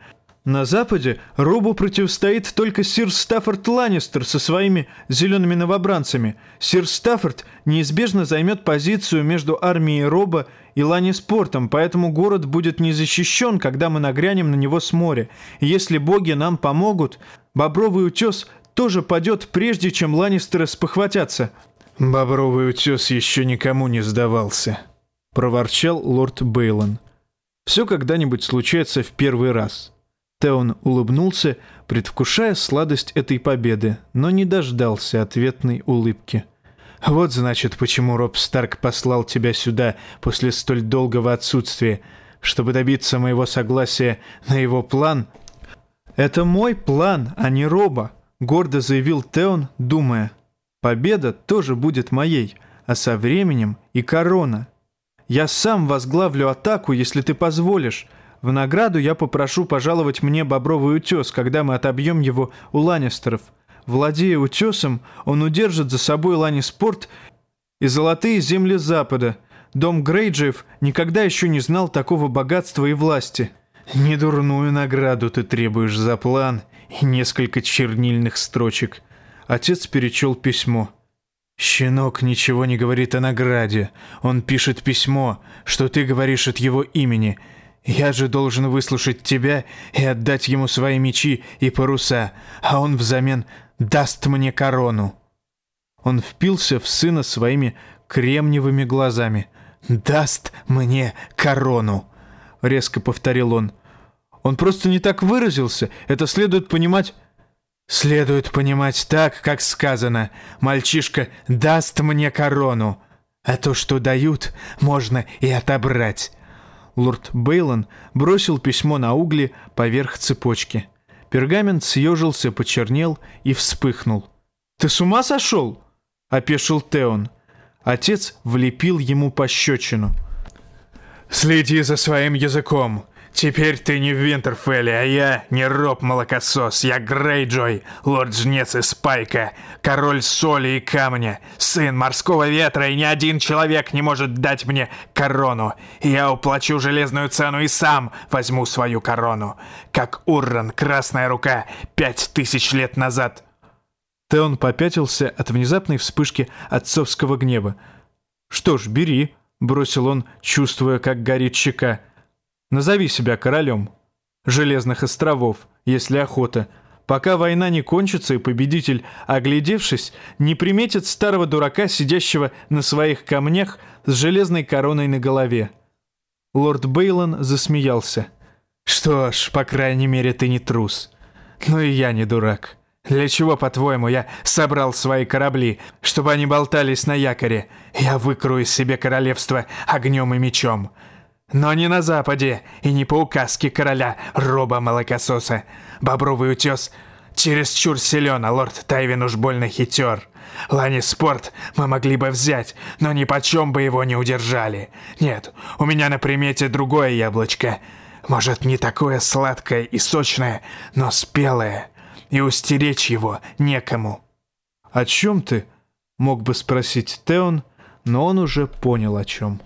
На западе Робу противостоит только сир Стаффорд Ланнистер со своими зелеными новобранцами. Сир Стаффорд неизбежно займет позицию между армией Роба и Ланниспортом, поэтому город будет не защищен, когда мы нагрянем на него с моря. И если боги нам помогут, Бобровый утес тоже падет, прежде чем Ланнистеры спохватятся». «Бобровый утес еще никому не сдавался», — проворчал лорд Бейлон. «Все когда-нибудь случается в первый раз». Теон улыбнулся, предвкушая сладость этой победы, но не дождался ответной улыбки. «Вот, значит, почему Роб Старк послал тебя сюда после столь долгого отсутствия, чтобы добиться моего согласия на его план?» «Это мой план, а не Роба», — гордо заявил Теон, думая. «Победа тоже будет моей, а со временем и корона. Я сам возглавлю атаку, если ты позволишь, в награду я попрошу пожаловать мне бобровый утес, когда мы отобьем его у Ланнистеров. Владея утесом, он удержит за собой Ланниспорт и золотые земли Запада. Дом Грейджиев никогда еще не знал такого богатства и власти. Недурную награду ты требуешь за план и несколько чернильных строчек. Отец перечел письмо. «Щенок ничего не говорит о награде. Он пишет письмо, что ты говоришь от его имени». Я же должен выслушать тебя и отдать ему свои мечи и паруса, а он взамен даст мне корону». Он впился в сына своими кремниевыми глазами. «Даст мне корону», — резко повторил он. «Он просто не так выразился. Это следует понимать...» «Следует понимать так, как сказано. Мальчишка даст мне корону, а то, что дают, можно и отобрать». Лорд Бейлон бросил письмо на угли поверх цепочки. Пергамент съежился, почернел и вспыхнул. «Ты с ума сошел?» — опешил Теон. Отец влепил ему пощечину. «Следи за своим языком. Теперь ты не в Винтерфелле, а я не Роб-молокосос. Я Грейджой, лорд-жнец из Спайка, король соли и камня, сын морского ветра, и ни один человек не может дать мне корону. Я уплачу железную цену и сам возьму свою корону. Как Урран, Красная Рука, пять тысяч лет назад. Теон попятился от внезапной вспышки отцовского гнева. «Что ж, бери», — бросил он, чувствуя, как горит щека. Назови себя королем. Железных островов, если охота. Пока война не кончится и победитель, оглядевшись, не приметит старого дурака, сидящего на своих камнях с железной короной на голове. Лорд Бейлон засмеялся. «Что ж, по крайней мере, ты не трус. Ну и я не дурак. Для чего, по-твоему, я собрал свои корабли, чтобы они болтались на якоре? Я выкрою себе королевство огнем и мечом. Но не на Западе и не по указке короля Роба Молокососа. Бобровый утес чересчур силен, а лорд Тайвин уж больно хитер. Лани Спорт мы могли бы взять, но ни почем бы его не удержали. Нет, у меня на примете другое яблочко. Может, не такое сладкое и сочное, но спелое. И устеречь его некому. «О чем ты?» — мог бы спросить Теон, но он уже понял о чем.